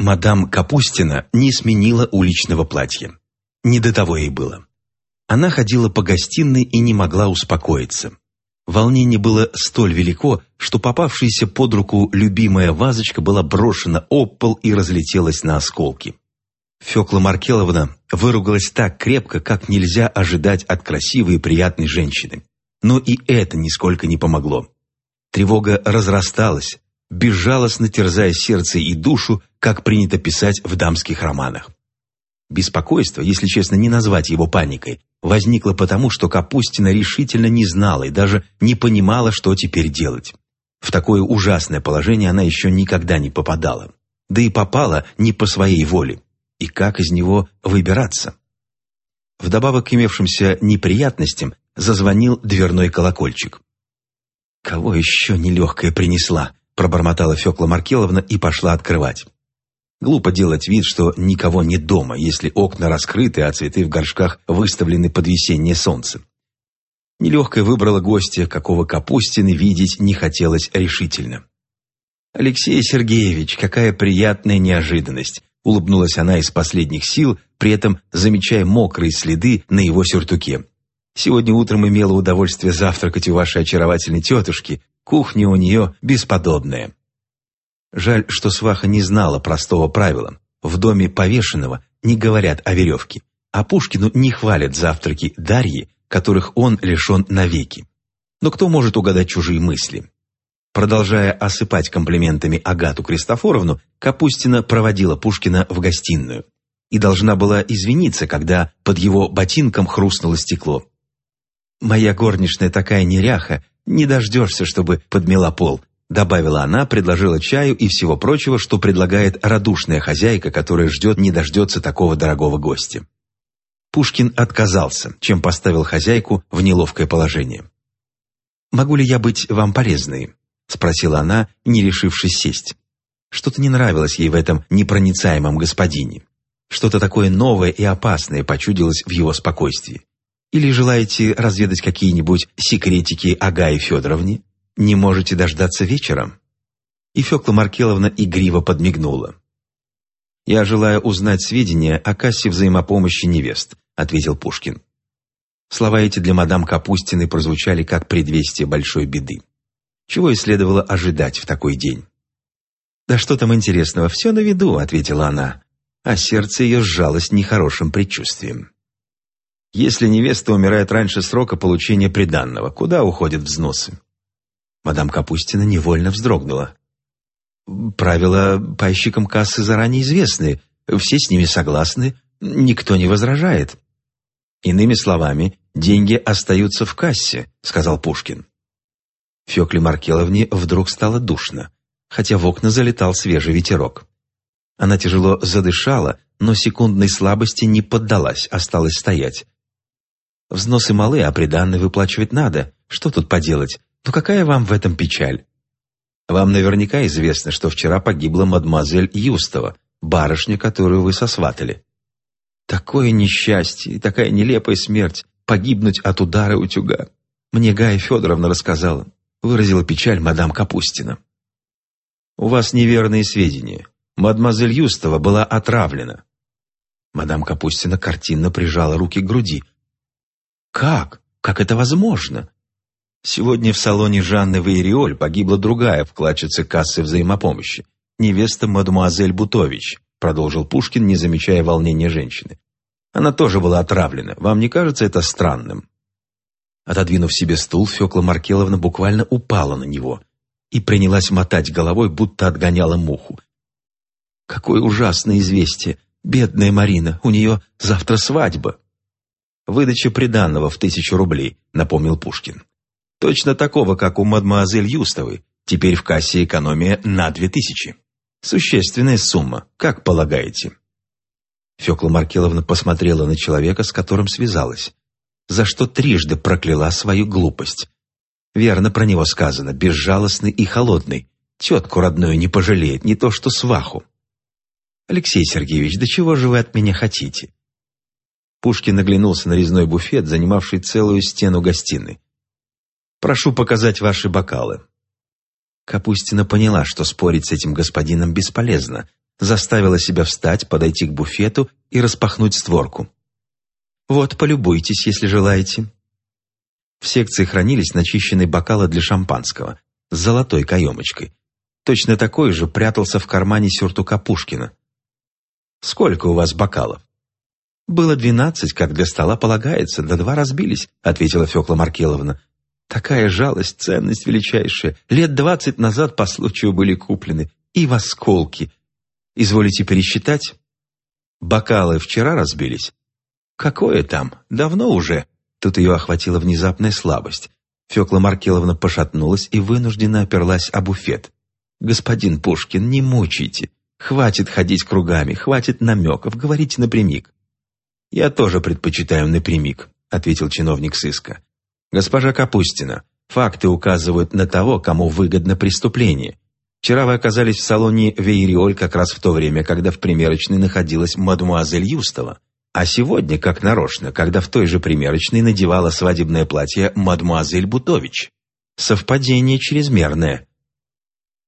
Мадам Капустина не сменила уличного платья. Не до того ей было. Она ходила по гостиной и не могла успокоиться. Волнение было столь велико, что попавшаяся под руку любимая вазочка была брошена об пол и разлетелась на осколки. Фёкла Маркеловна выругалась так крепко, как нельзя ожидать от красивой и приятной женщины. Но и это нисколько не помогло. Тревога разрасталась, безжалостно терзая сердце и душу, как принято писать в дамских романах. Беспокойство, если честно, не назвать его паникой, возникло потому, что Капустина решительно не знала и даже не понимала, что теперь делать. В такое ужасное положение она еще никогда не попадала. Да и попала не по своей воле. И как из него выбираться? Вдобавок к имевшимся неприятностям зазвонил дверной колокольчик. «Кого еще нелегкая принесла?» Пробормотала Фекла Маркеловна и пошла открывать. Глупо делать вид, что никого нет дома, если окна раскрыты, а цветы в горшках выставлены под весеннее солнце. Нелегкая выбрала гостя, какого Капустины видеть не хотелось решительно. «Алексей Сергеевич, какая приятная неожиданность!» Улыбнулась она из последних сил, при этом замечая мокрые следы на его сюртуке. «Сегодня утром имела удовольствие завтракать у вашей очаровательной тетушки. Кухня у нее бесподобная». Жаль, что сваха не знала простого правила. В доме повешенного не говорят о веревке, а Пушкину не хвалят завтраки Дарьи, которых он лишен навеки. Но кто может угадать чужие мысли? Продолжая осыпать комплиментами Агату Кристофоровну, Капустина проводила Пушкина в гостиную и должна была извиниться, когда под его ботинком хрустнуло стекло. «Моя горничная такая неряха, не дождешься, чтобы подмела пол», добавила она, предложила чаю и всего прочего, что предлагает радушная хозяйка, которая ждет не дождется такого дорогого гостя. Пушкин отказался, чем поставил хозяйку в неловкое положение. «Могу ли я быть вам полезной?» спросила она, не решившись сесть. Что-то не нравилось ей в этом непроницаемом господине. Что-то такое новое и опасное почудилось в его спокойствии. Или желаете разведать какие-нибудь секретики Агаи Федоровне? Не можете дождаться вечером?» И Фекла Маркеловна игриво подмигнула. «Я желаю узнать сведения о кассе взаимопомощи невест», ответил Пушкин. Слова эти для мадам Капустиной прозвучали как предвестие большой беды чего и следовало ожидать в такой день. «Да что там интересного, все на виду», — ответила она, а сердце ее сжалось нехорошим предчувствием. «Если невеста умирает раньше срока получения приданного, куда уходят взносы?» Мадам Капустина невольно вздрогнула. «Правила пайщикам кассы заранее известны, все с ними согласны, никто не возражает». «Иными словами, деньги остаются в кассе», — сказал Пушкин. Фекле Маркеловне вдруг стало душно, хотя в окна залетал свежий ветерок. Она тяжело задышала, но секундной слабости не поддалась, осталась стоять. Взносы малы, а приданное выплачивать надо. Что тут поделать? Ну какая вам в этом печаль? Вам наверняка известно, что вчера погибла мадемуазель Юстова, барышня, которую вы сосватали. Такое несчастье и такая нелепая смерть, погибнуть от удара утюга. Мне Гая Федоровна рассказала выразила печаль мадам Капустина. «У вас неверные сведения. Мадемуазель Юстова была отравлена». Мадам Капустина картинно прижала руки к груди. «Как? Как это возможно?» Сегодня в салоне Жанны Вейриоль погибла другая вкладчица кассы взаимопомощи, невеста мадемуазель Бутович, продолжил Пушкин, не замечая волнения женщины. Она тоже была отравлена. Вам не кажется это странным? Отодвинув себе стул, Фекла Маркеловна буквально упала на него и принялась мотать головой, будто отгоняла муху. «Какое ужасное известие! Бедная Марина, у нее завтра свадьба!» «Выдача приданного в тысячу рублей», — напомнил Пушкин. «Точно такого, как у мадемуазель Юстовой. Теперь в кассе экономия на две тысячи. Существенная сумма, как полагаете?» Фекла Маркеловна посмотрела на человека, с которым связалась за что трижды прокляла свою глупость. Верно про него сказано, безжалостный и холодный. Тетку родную не пожалеет, не то что сваху. Алексей Сергеевич, да чего же вы от меня хотите? Пушкин наглянулся на резной буфет, занимавший целую стену гостиной. «Прошу показать ваши бокалы». Капустина поняла, что спорить с этим господином бесполезно. заставила себя встать, подойти к буфету и распахнуть створку. «Вот, полюбуйтесь, если желаете». В секции хранились начищенные бокалы для шампанского с золотой каемочкой. Точно такой же прятался в кармане сюртука Пушкина. «Сколько у вас бокалов?» «Было двенадцать, как для стола полагается, да два разбились», — ответила Фёкла Маркеловна. «Такая жалость, ценность величайшая. Лет двадцать назад по случаю были куплены. И в осколки. Изволите пересчитать?» «Бокалы вчера разбились?» «Какое там? Давно уже». Тут ее охватила внезапная слабость. Фёкла Маркеловна пошатнулась и вынужденно оперлась о буфет. «Господин Пушкин, не мучайте. Хватит ходить кругами, хватит намеков, говорите напрямик». «Я тоже предпочитаю напрямик», — ответил чиновник сыска. «Госпожа Капустина, факты указывают на того, кому выгодно преступление. Вчера вы оказались в салоне Вейриоль как раз в то время, когда в примерочной находилась мадемуазель Юстова. А сегодня, как нарочно, когда в той же примерочной надевала свадебное платье мадемуазель Бутович. Совпадение чрезмерное.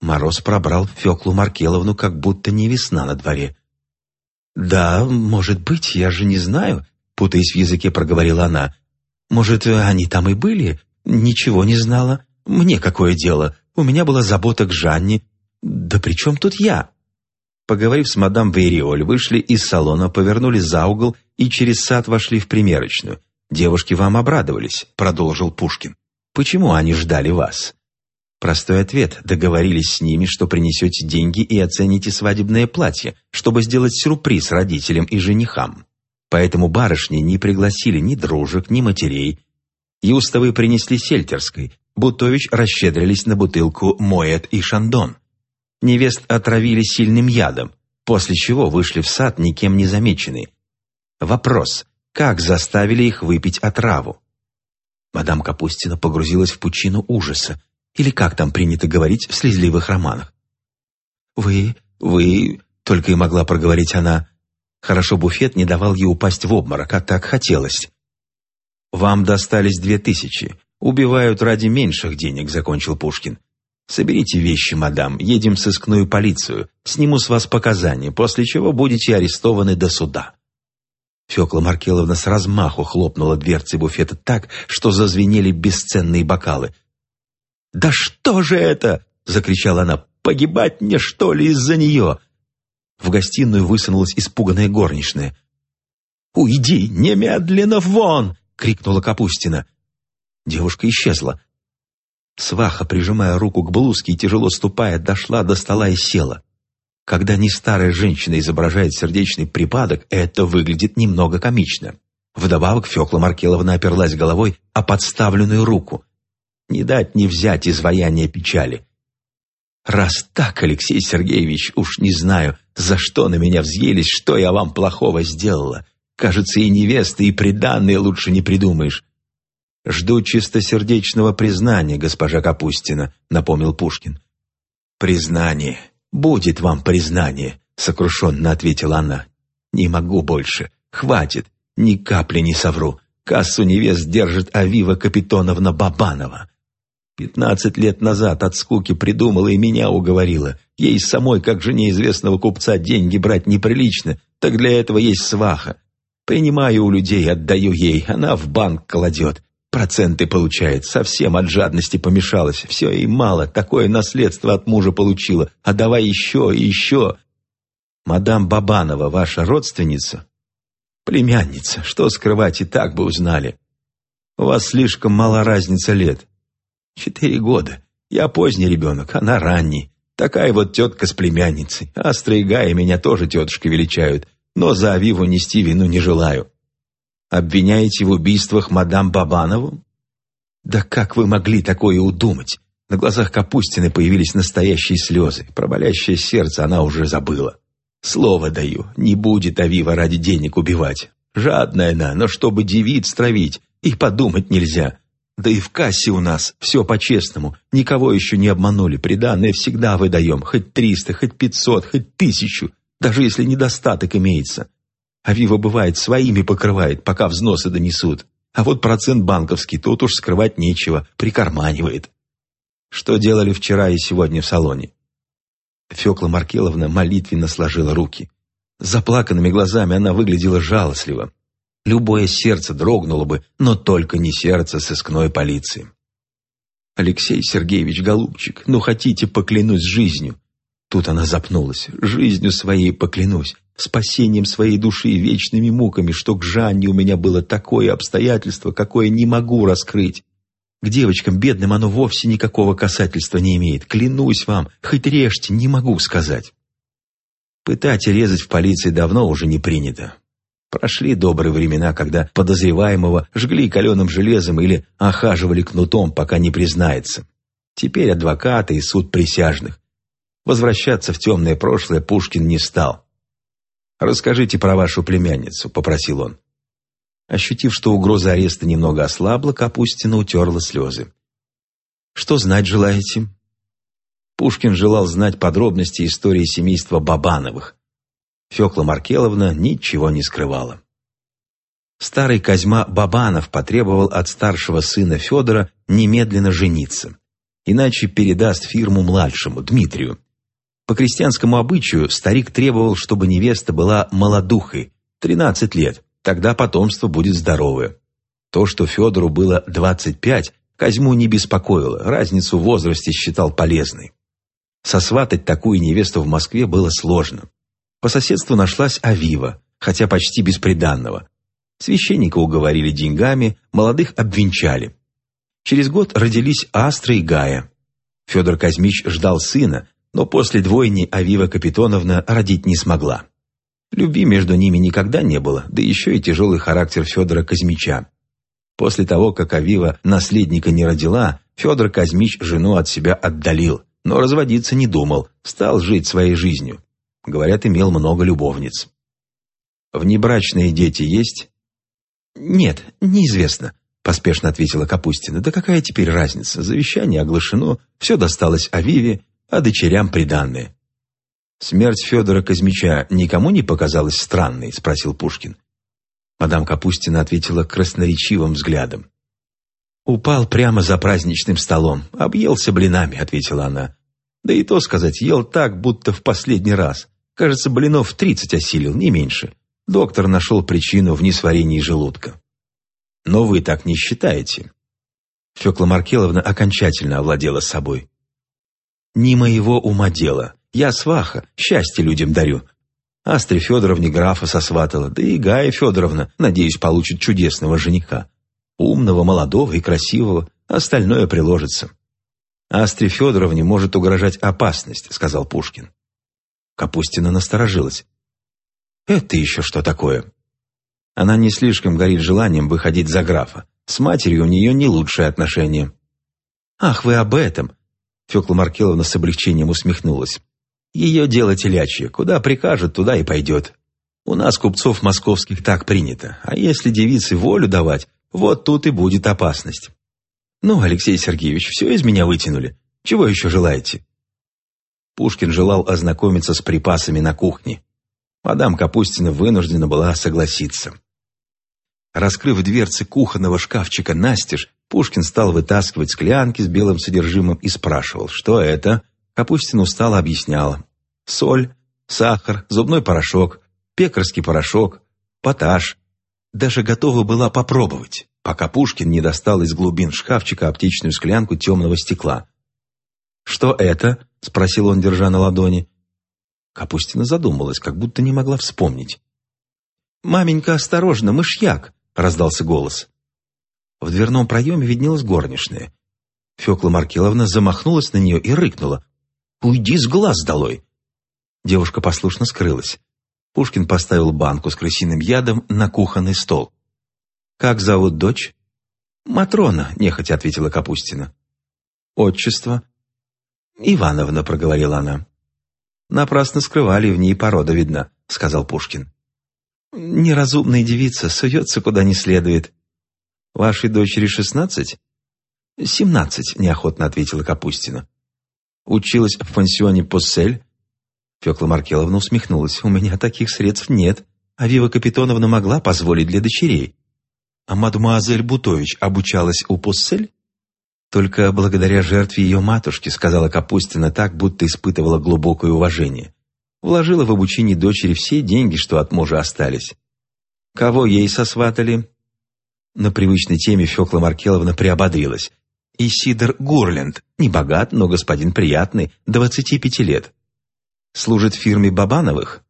Мороз пробрал Феклу Маркеловну, как будто не весна на дворе. «Да, может быть, я же не знаю», — путаясь в языке, проговорила она. «Может, они там и были? Ничего не знала. Мне какое дело? У меня была забота к Жанне. Да при чем тут я?» Поговорив с мадам Вейриоль, вышли из салона, повернули за угол и через сад вошли в примерочную. «Девушки вам обрадовались», — продолжил Пушкин. «Почему они ждали вас?» Простой ответ. Договорились с ними, что принесете деньги и оцените свадебное платье, чтобы сделать сюрприз родителям и женихам. Поэтому барышни не пригласили ни дружек, ни матерей. Юстовы принесли сельтерской. Бутович расщедрились на бутылку «Моэт» и «Шандон». Невест отравили сильным ядом, после чего вышли в сад никем не замеченные. Вопрос, как заставили их выпить отраву? Мадам Капустина погрузилась в пучину ужаса, или как там принято говорить в слезливых романах. «Вы, вы...» — только и могла проговорить она. Хорошо буфет не давал ей упасть в обморок, а так хотелось. «Вам достались две тысячи. Убивают ради меньших денег», — закончил Пушкин. «Соберите вещи, мадам, едем в сыскную полицию, сниму с вас показания, после чего будете арестованы до суда». Фёкла Маркеловна с размаху хлопнула дверцы буфета так, что зазвенели бесценные бокалы. «Да что же это?» — закричала она. «Погибать мне, что ли, из-за нее?» В гостиную высунулась испуганная горничная. «Уйди немедленно вон!» — крикнула Капустина. Девушка исчезла. Сваха, прижимая руку к блузке и тяжело ступая, дошла до стола и села. Когда не старая женщина изображает сердечный припадок, это выглядит немного комично. Вдобавок Фёкла Маркеловна оперлась головой о подставленную руку. Не дать не взять изваяние печали. «Раз так, Алексей Сергеевич, уж не знаю, за что на меня взъелись, что я вам плохого сделала. Кажется, и невесты, и приданные лучше не придумаешь. «Жду чистосердечного признания, госпожа Капустина», — напомнил Пушкин. «Признание. Будет вам признание», — сокрушенно ответила она. «Не могу больше. Хватит. Ни капли не совру. Кассу невест держит Авива Капитоновна Бабанова. Пятнадцать лет назад от скуки придумала и меня уговорила. Ей самой, как жене известного купца, деньги брать неприлично, так для этого есть сваха. Принимаю у людей, отдаю ей, она в банк кладет. Проценты получает, совсем от жадности помешалась. Все и мало, такое наследство от мужа получила. А давай еще и еще. Мадам Бабанова ваша родственница? Племянница, что скрывать, и так бы узнали. У вас слишком мала разница лет. Четыре года. Я поздний ребенок, она ранний. Такая вот тетка с племянницей. А Стрейга меня тоже тетушкой величают, но за Авиву нести вину не желаю. Обвиняете в убийствах мадам Бабанову? Да как вы могли такое удумать? На глазах Капустины появились настоящие слезы. Про болящее сердце она уже забыла. Слово даю, не будет Авива ради денег убивать. Жадная она, но чтобы девиц травить, и подумать нельзя. Да и в кассе у нас все по-честному. Никого еще не обманули. Приданное всегда выдаем. Хоть триста, хоть пятьсот, хоть тысячу. Даже если недостаток имеется. А Вива бывает своими покрывает, пока взносы донесут. А вот процент банковский, тут уж скрывать нечего, прикарманивает. Что делали вчера и сегодня в салоне? Фёкла Маркеловна молитвенно сложила руки. Заплаканными глазами она выглядела жалостливо. Любое сердце дрогнуло бы, но только не сердце сыскной полиции. «Алексей Сергеевич, голубчик, ну хотите, поклянусь жизнью?» Тут она запнулась. «Жизнью своей поклянусь, спасением своей души и вечными муками, что к Жанне у меня было такое обстоятельство, какое не могу раскрыть. К девочкам бедным оно вовсе никакого касательства не имеет. Клянусь вам, хоть режьте, не могу сказать». Пытать и резать в полиции давно уже не принято. Прошли добрые времена, когда подозреваемого жгли каленым железом или охаживали кнутом, пока не признается. Теперь адвокаты и суд присяжных. Возвращаться в темное прошлое Пушкин не стал. «Расскажите про вашу племянницу», — попросил он. Ощутив, что угроза ареста немного ослабла, Капустина утерла слезы. «Что знать желаете?» Пушкин желал знать подробности истории семейства Бабановых. Фёкла Маркеловна ничего не скрывала. Старый Козьма Бабанов потребовал от старшего сына Федора немедленно жениться, иначе передаст фирму младшему, Дмитрию. По крестьянскому обычаю старик требовал, чтобы невеста была молодухой, 13 лет, тогда потомство будет здоровое. То, что Федору было 25, Козьму не беспокоило, разницу в возрасте считал полезной. Сосватать такую невесту в Москве было сложно. По соседству нашлась Авива, хотя почти бесприданного. Священника уговорили деньгами, молодых обвенчали. Через год родились Астра и Гая. Федор Казмич ждал сына, но после двойни Авива Капитоновна родить не смогла. Любви между ними никогда не было, да еще и тяжелый характер Федора Казмича. После того, как Авива наследника не родила, Федор Казмич жену от себя отдалил, но разводиться не думал, стал жить своей жизнью. Говорят, имел много любовниц. Внебрачные дети есть? Нет, неизвестно, поспешно ответила Капустина. Да какая теперь разница? Завещание оглашено, все досталось Авиве, а дочерям приданное. «Смерть Федора Казмича никому не показалась странной?» – спросил Пушкин. Мадам Капустина ответила красноречивым взглядом. «Упал прямо за праздничным столом, объелся блинами», – ответила она. «Да и то сказать, ел так, будто в последний раз. Кажется, блинов тридцать осилил, не меньше. Доктор нашел причину в несварении желудка. Но вы так не считаете. Фёкла Маркеловна окончательно овладела собой. Не моего ума дело. Я сваха, счастье людям дарю. Астре Федоровне графа сосватала, да и Гая Федоровна, надеюсь, получит чудесного жениха. Умного, молодого и красивого, остальное приложится. Астре Федоровне может угрожать опасность, сказал Пушкин. Капустина насторожилась. «Это еще что такое?» Она не слишком горит желанием выходить за графа. С матерью у нее не лучшие отношения. «Ах, вы об этом!» Фёкла Маркеловна с облегчением усмехнулась. «Ее дело телячье. Куда прикажет, туда и пойдет. У нас, купцов московских, так принято. А если девице волю давать, вот тут и будет опасность. Ну, Алексей Сергеевич, все из меня вытянули. Чего еще желаете?» Пушкин желал ознакомиться с припасами на кухне. Мадам Капустина вынуждена была согласиться. Раскрыв дверцы кухонного шкафчика настежь, Пушкин стал вытаскивать склянки с белым содержимым и спрашивал, что это. Капустина устало объясняла. Соль, сахар, зубной порошок, пекарский порошок, поташ. Даже готова была попробовать, пока Пушкин не достал из глубин шкафчика аптечную склянку темного стекла. «Что это?» — спросил он, держа на ладони. Капустина задумалась, как будто не могла вспомнить. «Маменька, осторожно, мышьяк!» — раздался голос. В дверном проеме виднелась горничная. Фёкла Маркеловна замахнулась на нее и рыкнула. «Уйди с глаз долой!» Девушка послушно скрылась. Пушкин поставил банку с крысиным ядом на кухонный стол. «Как зовут дочь?» «Матрона», — нехотя ответила Капустина. «Отчество?» «Ивановна», — проговорила она. «Напрасно скрывали, в ней порода видна», — сказал Пушкин. «Неразумная девица суется куда не следует». «Вашей дочери шестнадцать?» «Семнадцать», — неохотно ответила Капустина. «Училась в пансионе Поссель?» Фёкла Маркеловна усмехнулась. «У меня таких средств нет, а Вива Капитоновна могла позволить для дочерей». «А мадемуазель Бутович обучалась у Поссель?» Только благодаря жертве ее матушки, сказала Капустина так, будто испытывала глубокое уважение. Вложила в обучение дочери все деньги, что от мужа остались. Кого ей сосватали? На привычной теме Фёкла Маркеловна приободрилась. Исидор Гурленд, не богат, но господин приятный, 25 лет. Служит в фирме Бабановых?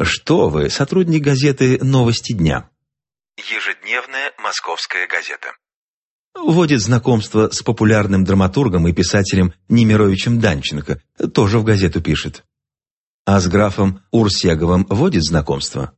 Что вы, сотрудник газеты «Новости дня». Ежедневная московская газета. Вводит знакомство с популярным драматургом и писателем Немировичем Данченко, тоже в газету пишет. А с графом Урсеговым водит знакомство?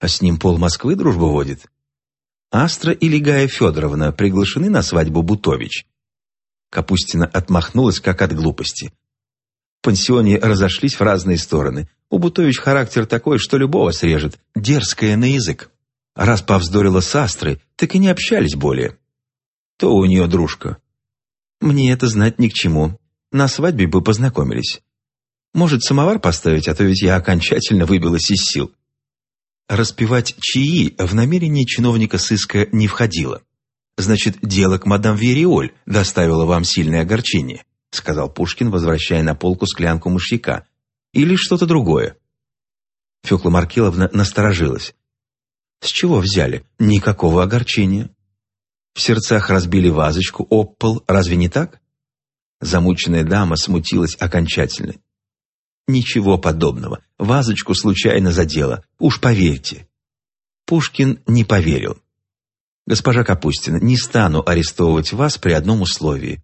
А с ним пол Москвы дружбу водит? Астра или Гая Федоровна приглашены на свадьбу Бутович. Капустина отмахнулась, как от глупости. В пансионе разошлись в разные стороны. У Бутович характер такой, что любого срежет, дерзкая на язык. Раз повздорила с Астрой, так и не общались более. То у нее дружка. Мне это знать ни к чему. На свадьбе бы познакомились. Может, самовар поставить, а то ведь я окончательно выбилась из сил. Распевать чаи в намерение чиновника сыска не входило. «Значит, дело к мадам Вериоль доставило вам сильное огорчение», сказал Пушкин, возвращая на полку склянку мышьяка. «Или что-то другое?» Фёкла Маркеловна насторожилась. «С чего взяли? Никакого огорчения». В сердцах разбили вазочку об пол, разве не так? Замученная дама смутилась окончательно. Ничего подобного. Вазочку случайно задела. Уж поверьте. Пушкин не поверил. Госпожа Капустина, не стану арестовывать вас при одном условии.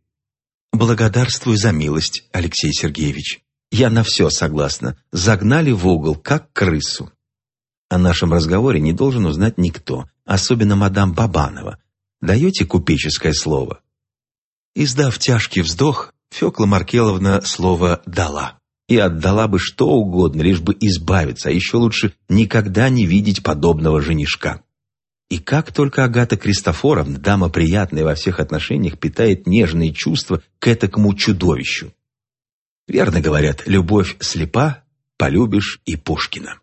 Благодарствую за милость, Алексей Сергеевич. Я на все согласна. Загнали в угол, как крысу. О нашем разговоре не должен узнать никто, особенно мадам Бабанова. Даете купеческое слово? Издав тяжкий вздох, Фёкла Маркеловна слово «дала» и отдала бы что угодно, лишь бы избавиться, а еще лучше никогда не видеть подобного женишка. И как только Агата Кристофоровна, дама приятная во всех отношениях, питает нежные чувства к этакому чудовищу. Верно говорят, любовь слепа, полюбишь и Пушкина.